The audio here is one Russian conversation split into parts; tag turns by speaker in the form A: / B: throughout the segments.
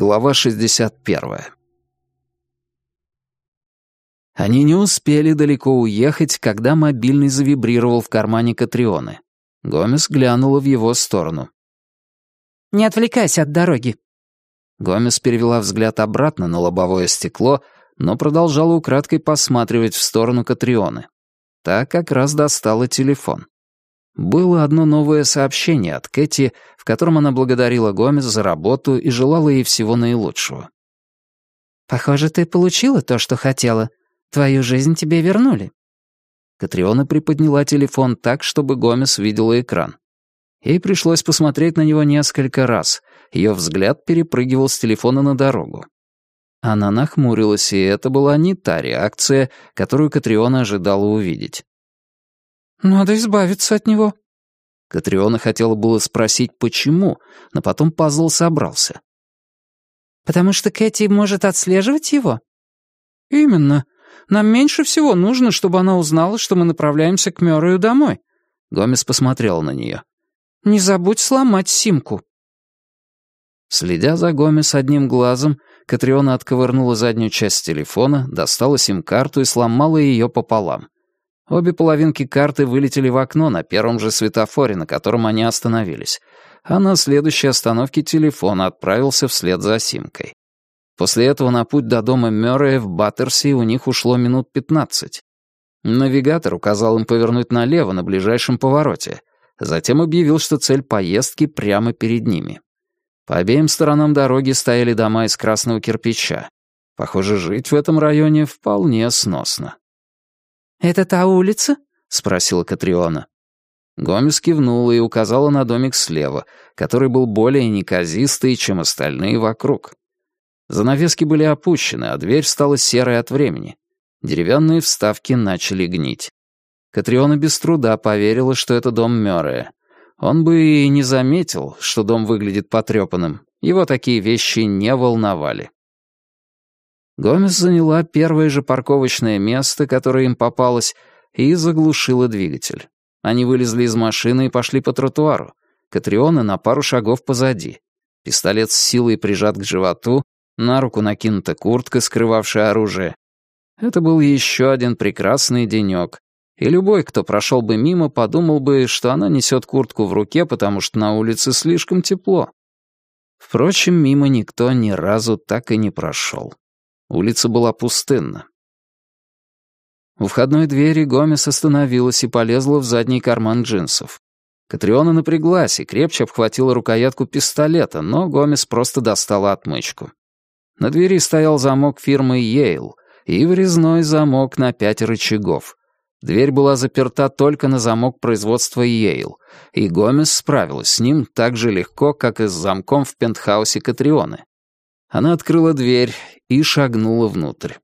A: Глава 61. Они не успели далеко уехать, когда мобильный завибрировал в кармане Катрионы. Гомес глянула в его сторону.
B: «Не отвлекайся от дороги».
A: Гомес перевела взгляд обратно на лобовое стекло, но продолжала украдкой посматривать в сторону Катрионы. Та как раз достала телефон. Было одно новое сообщение от Кэти, в котором она благодарила Гомес за работу и желала ей всего наилучшего.
B: «Похоже, ты получила то, что хотела. Твою жизнь тебе вернули».
A: Катриона приподняла телефон так, чтобы Гомес видела экран. Ей пришлось посмотреть на него несколько раз. Ее взгляд перепрыгивал с телефона на дорогу. Она нахмурилась, и это была не та реакция, которую Катриона ожидала увидеть.
B: «Надо избавиться от него».
A: Катриона хотела было спросить, почему, но потом пазл собрался.
B: «Потому что Кэти может отслеживать его?»
C: «Именно. Нам меньше всего нужно, чтобы она узнала, что мы направляемся к Мёррею домой».
A: Гомес посмотрел на нее.
C: «Не забудь сломать симку».
A: Следя за Гомес одним глазом, Катриона отковырнула заднюю часть телефона, достала сим-карту и сломала ее пополам. Обе половинки карты вылетели в окно на первом же светофоре, на котором они остановились, а на следующей остановке телефон отправился вслед за симкой. После этого на путь до дома Мёррея в Баттерси у них ушло минут пятнадцать. Навигатор указал им повернуть налево на ближайшем повороте, затем объявил, что цель поездки прямо перед ними. По обеим сторонам дороги стояли дома из красного кирпича. Похоже, жить в этом районе вполне сносно.
B: «Это та улица?»
A: — спросила Катриона. Гомес кивнула и указала на домик слева, который был более неказистый, чем остальные вокруг. Занавески были опущены, а дверь стала серой от времени. Деревянные вставки начали гнить. Катриона без труда поверила, что это дом Мёррея. Он бы и не заметил, что дом выглядит потрепанным. Его такие вещи не волновали. Гомес заняла первое же парковочное место, которое им попалось, и заглушила двигатель. Они вылезли из машины и пошли по тротуару. Катриона на пару шагов позади. Пистолет с силой прижат к животу, на руку накинута куртка, скрывавшая оружие. Это был еще один прекрасный денек, и любой, кто прошел бы мимо, подумал бы, что она несет куртку в руке, потому что на улице слишком тепло. Впрочем, мимо никто ни разу так и не прошел. Улица была пустынна. У входной двери Гомес остановилась и полезла в задний карман джинсов. Катриона напряглась и крепче обхватила рукоятку пистолета, но Гомес просто достала отмычку. На двери стоял замок фирмы «Йейл» и врезной замок на пять рычагов. Дверь была заперта только на замок производства «Йейл», и Гомес справилась с ним так же легко, как и с замком в пентхаусе Катрионы. Она открыла дверь и шагнула внутрь.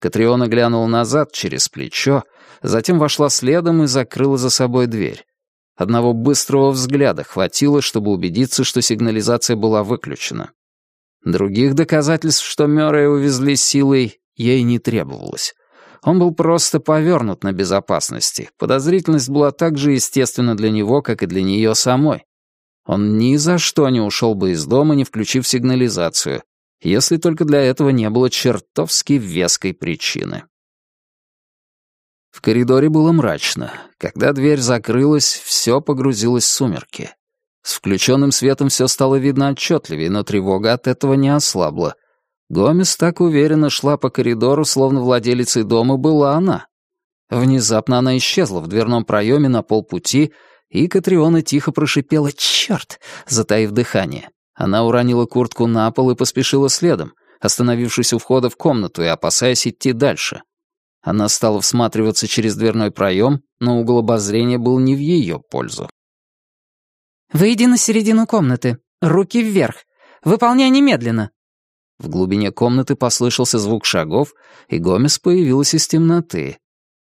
A: Катриона глянула назад через плечо, затем вошла следом и закрыла за собой дверь. Одного быстрого взгляда хватило, чтобы убедиться, что сигнализация была выключена. Других доказательств, что Мёррея увезли силой, ей не требовалось. Он был просто повернут на безопасности. Подозрительность была так же естественна для него, как и для нее самой. Он ни за что не ушел бы из дома, не включив сигнализацию, если только для этого не было чертовски веской причины. В коридоре было мрачно. Когда дверь закрылась, все погрузилось в сумерки. С включенным светом все стало видно отчетливее, но тревога от этого не ослабла. Гомес так уверенно шла по коридору, словно владелицей дома была она. Внезапно она исчезла в дверном проеме на полпути, и Катриона тихо прошипела «Чёрт!», затаив дыхание. Она уронила куртку на пол и поспешила следом, остановившись у входа в комнату и опасаясь идти дальше. Она стала всматриваться через дверной проем, но угол обозрения был не в ее пользу.
B: «Выйди на середину комнаты. Руки вверх. Выполняй немедленно».
A: В глубине комнаты послышался звук шагов, и Гомес появилась из темноты.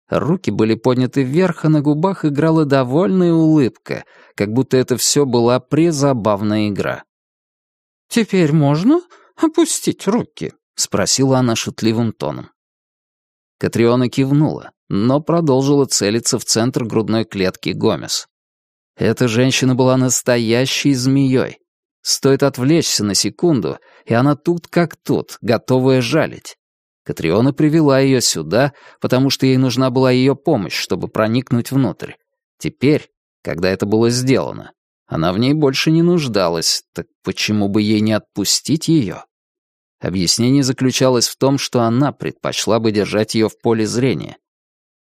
A: Руки были подняты вверх, а на губах играла довольная улыбка, как будто это все была презабавная игра.
C: «Теперь можно опустить руки?»
A: — спросила она шутливым тоном. Катриона кивнула, но продолжила целиться в центр грудной клетки Гомес. Эта женщина была настоящей змеей. Стоит отвлечься на секунду, и она тут как тут, готовая жалить. Катриона привела ее сюда, потому что ей нужна была ее помощь, чтобы проникнуть внутрь. Теперь, когда это было сделано, она в ней больше не нуждалась, так почему бы ей не отпустить ее? Объяснение заключалось в том, что она предпочла бы держать ее в поле зрения.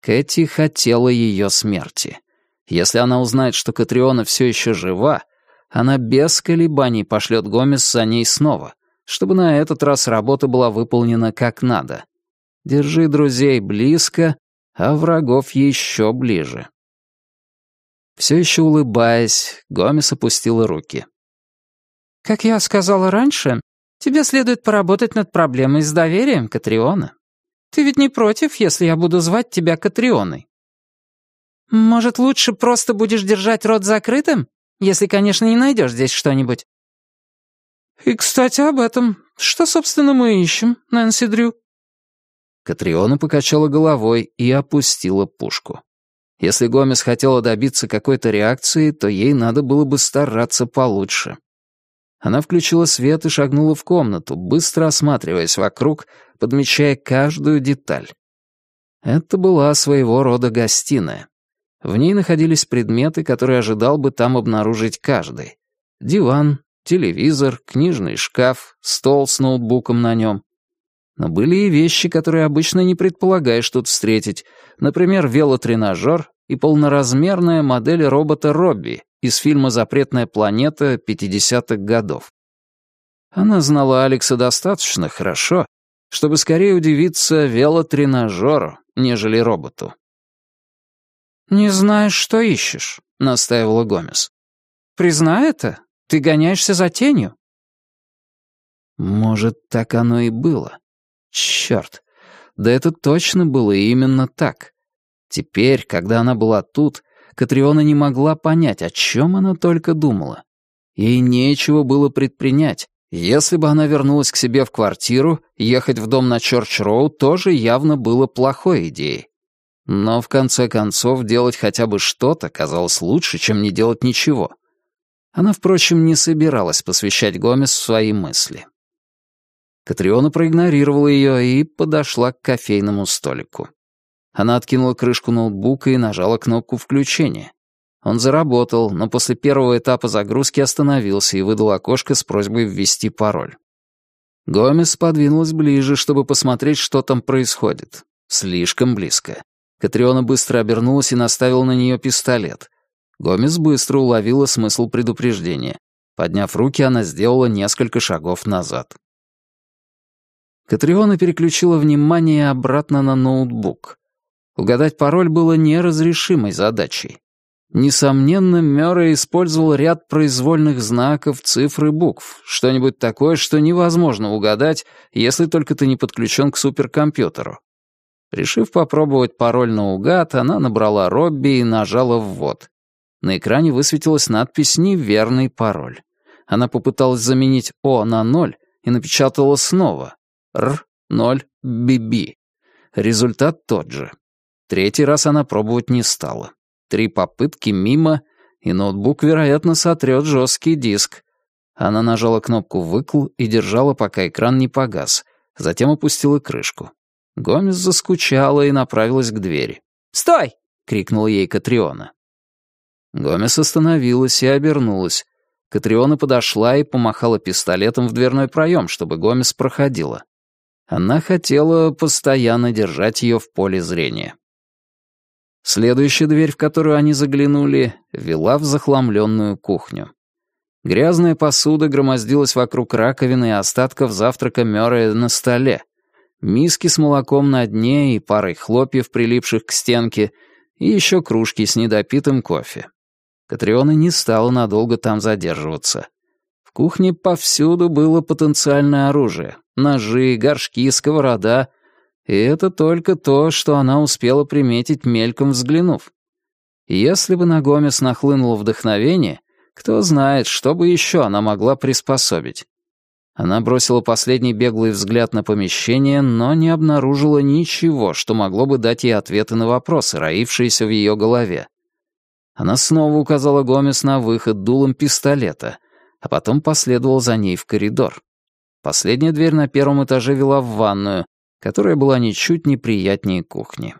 A: Кэти хотела ее смерти. Если она узнает, что Катриона все еще жива, она без колебаний пошлет Гомес за ней снова, чтобы на этот раз работа была выполнена как надо. Держи друзей близко, а врагов еще ближе. Все еще улыбаясь, Гомес опустила руки.
B: «Как я сказала раньше, тебе следует поработать над проблемой с доверием, Катриона. Ты ведь не против, если я буду звать тебя Катрионой?» «Может, лучше просто будешь держать рот закрытым?» Если, конечно, не найдешь здесь что-нибудь».
C: «И, кстати, об этом. Что, собственно, мы ищем, Нэнси Дрю?»
A: Катриона покачала головой и опустила пушку. Если Гомес хотела добиться какой-то реакции, то ей надо было бы стараться получше. Она включила свет и шагнула в комнату, быстро осматриваясь вокруг, подмечая каждую деталь. Это была своего рода гостиная. В ней находились предметы, которые ожидал бы там обнаружить каждый. Диван, телевизор, книжный шкаф, стол с ноутбуком на нем. Но были и вещи, которые обычно не предполагаешь тут встретить, например, велотренажер и полноразмерная модель робота Робби из фильма «Запретная планета» 50-х годов. Она знала Алекса достаточно хорошо, чтобы скорее удивиться велотренажеру, нежели роботу.
C: «Не знаешь, что ищешь», — настаивала Гомес. «Признай это, ты гоняешься за тенью».
A: Может, так оно и было. Черт, да это точно было именно так. Теперь, когда она была тут, Катриона не могла понять, о чем она только думала. Ей нечего было предпринять. Если бы она вернулась к себе в квартиру, ехать в дом на Чорч-Роу тоже явно было плохой идеей. Но в конце концов делать хотя бы что-то казалось лучше, чем не делать ничего. Она, впрочем, не собиралась посвящать Гомес свои мысли. Катриона проигнорировала ее и подошла к кофейному столику. Она откинула крышку ноутбука и нажала кнопку включения. Он заработал, но после первого этапа загрузки остановился и выдал окошко с просьбой ввести пароль. Гомес подвинулась ближе, чтобы посмотреть, что там происходит. Слишком близко. Катриона быстро обернулась и наставила на нее пистолет. Гомес быстро уловила смысл предупреждения. Подняв руки, она сделала несколько шагов назад. Катриона переключила внимание обратно на ноутбук. Угадать пароль было неразрешимой задачей. Несомненно, Мёррей использовал ряд произвольных знаков, цифр и букв, что-нибудь такое, что невозможно угадать, если только ты не подключен к суперкомпьютеру. Решив попробовать пароль наугад, она набрала Робби и нажала «Ввод». На экране высветилась надпись «Неверный пароль». Она попыталась заменить «О» на «ноль» и напечатала снова «Р-0-ББ». Результат тот же. Третий раз она пробовать не стала. Три попытки мимо, и ноутбук, вероятно, сотрет жесткий диск. Она нажала кнопку «Выкл» и держала, пока экран не погас. Затем опустила крышку. Гомес заскучала и направилась к двери.
B: «Стой!»
A: — крикнула ей Катриона. Гомес остановилась и обернулась. Катриона подошла и помахала пистолетом в дверной проем, чтобы Гомес проходила. Она хотела постоянно держать ее в поле зрения. Следующая дверь, в которую они заглянули, вела в захламленную кухню. Грязная посуда громоздилась вокруг раковины и остатков завтрака Мёррея на столе, миски с молоком на дне и парой хлопьев, прилипших к стенке, и еще кружки с недопитым кофе. Катриона не стала надолго там задерживаться. В кухне повсюду было потенциальное оружие. Ножи, горшки, сковорода. И это только то, что она успела приметить, мельком взглянув. Если бы на Гомес нахлынуло вдохновение, кто знает, что бы еще она могла приспособить. Она бросила последний беглый взгляд на помещение, но не обнаружила ничего, что могло бы дать ей ответы на вопросы, роившиеся в ее голове. Она снова указала Гомес на выход дулом пистолета, а потом последовал за ней в коридор. Последняя дверь на первом этаже вела в ванную, которая была ничуть не приятнее кухни.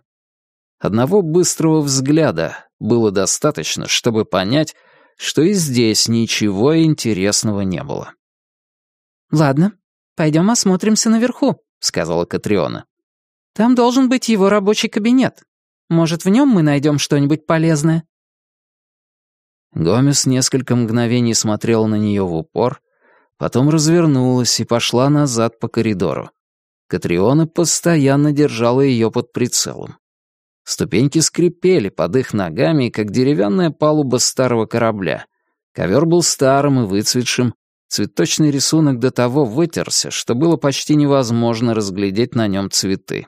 A: Одного быстрого взгляда было достаточно, чтобы понять, что и здесь ничего интересного не было.
B: «Ладно, пойдем осмотримся наверху», — сказала Катриона. «Там должен быть его рабочий кабинет. Может, в нем мы найдем что-нибудь полезное?»
A: Гомес несколько мгновений смотрел на нее в упор, потом развернулась и пошла назад по коридору. Катриона постоянно держала ее под прицелом. Ступеньки скрипели под их ногами, как деревянная палуба старого корабля. Ковер был старым и выцветшим, цветочный рисунок до того вытерся, что было почти невозможно разглядеть на нем цветы.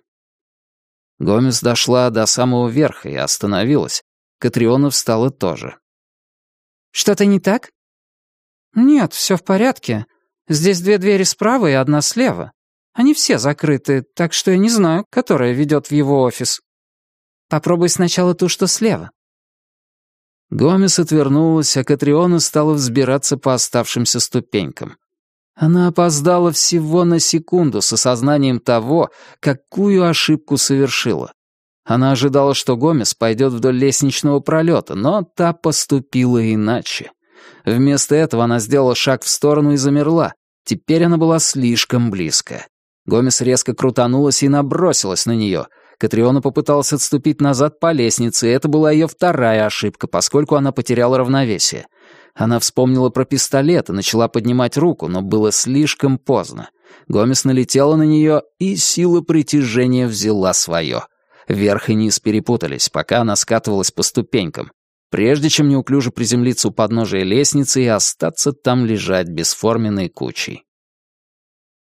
A: Гомес дошла до самого верха и остановилась. Катриона встала тоже.
B: «Что-то не так?» «Нет, все в порядке. Здесь две двери справа и одна слева. Они все закрыты, так что я не знаю, которая ведет в его офис. Попробуй сначала ту, что слева».
A: Гомес отвернулась, а Катриона стала взбираться по оставшимся ступенькам. Она опоздала всего на секунду с осознанием того, какую ошибку совершила. Она ожидала, что Гомес пойдет вдоль лестничного пролета, но та поступила иначе. Вместо этого она сделала шаг в сторону и замерла. Теперь она была слишком близко. Гомес резко крутанулась и набросилась на нее. Катриона попыталась отступить назад по лестнице, и это была ее вторая ошибка, поскольку она потеряла равновесие. Она вспомнила про пистолет и начала поднимать руку, но было слишком поздно. Гомес налетела на нее, и сила притяжения взяла свое. Верх и низ перепутались, пока она скатывалась по ступенькам, прежде чем неуклюже приземлиться у подножия лестницы и остаться там лежать бесформенной кучей.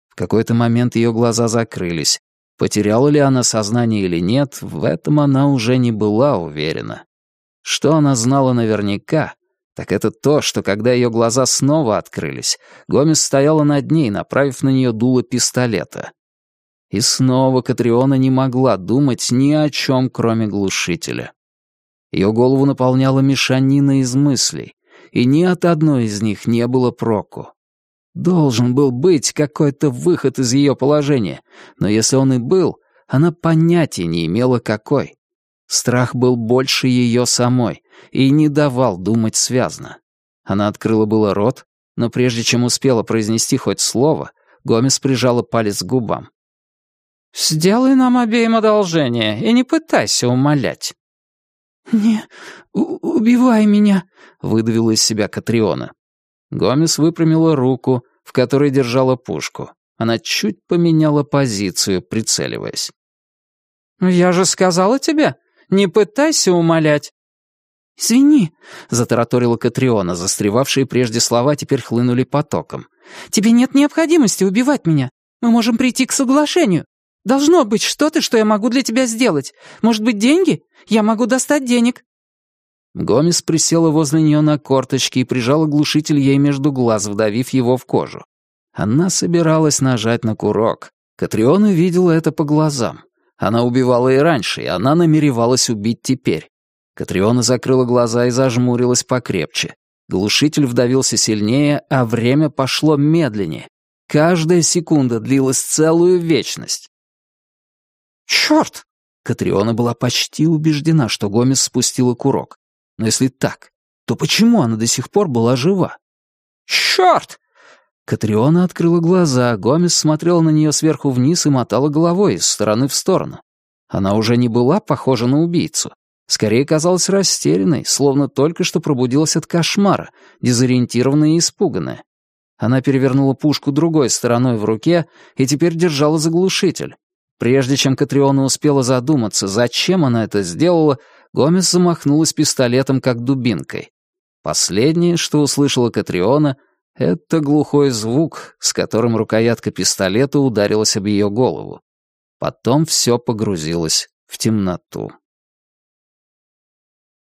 A: В какой-то момент ее глаза закрылись. Потеряла ли она сознание или нет, в этом она уже не была уверена. Что она знала наверняка, так это то, что когда ее глаза снова открылись, Гомес стояла над ней, направив на нее дуло пистолета. И снова Катриона не могла думать ни о чем, кроме глушителя. Ее голову наполняла мешанина из мыслей, и ни от одной из них не было проку. Должен был быть какой-то выход из ее положения, но если он и был, она понятия не имела какой. Страх был больше ее самой и не давал думать связно. Она открыла было рот, но прежде чем успела произнести хоть слово, Гомес прижала палец к губам.
B: «Сделай нам обеим одолжение и не пытайся умолять». «Не убивай меня», — выдавила из себя Катриона.
A: Гомес выпрямила руку, в которой держала пушку. Она чуть поменяла позицию, прицеливаясь.
B: «Я же сказала тебе, не пытайся умолять».
C: «Извини», — затараторила Катриона, застревавшие прежде слова теперь хлынули потоком. «Тебе нет необходимости убивать меня. Мы можем прийти к соглашению. Должно быть что-то, что я могу для тебя сделать. Может быть, деньги? Я могу достать денег».
A: Гомес присела возле нее на корточки и прижала глушитель ей между глаз, вдавив его в кожу. Она собиралась нажать на курок. Катриона видела это по глазам. Она убивала и раньше, и она намеревалась убить теперь. Катриона закрыла глаза и зажмурилась покрепче. Глушитель вдавился сильнее, а время пошло медленнее. Каждая секунда длилась целую вечность.
C: «Черт!»
A: Катриона была почти убеждена, что Гомес спустила курок. Но если так, то почему она до сих пор была жива?
C: «Черт!»
A: Катриона открыла глаза, Гомес смотрела на нее сверху вниз и мотала головой из стороны в сторону. Она уже не была похожа на убийцу. Скорее казалась растерянной, словно только что пробудилась от кошмара, дезориентированная и испуганная. Она перевернула пушку другой стороной в руке и теперь держала заглушитель. Прежде чем Катриона успела задуматься, зачем она это сделала, Гомес замахнулась пистолетом как дубинкой. Последнее, что услышала Катриона, — это глухой звук, с которым рукоятка пистолета ударилась об ее голову. Потом все погрузилось в темноту.